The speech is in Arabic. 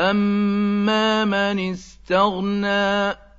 أَمَّا مَنِ اسْتَغْنَىٰ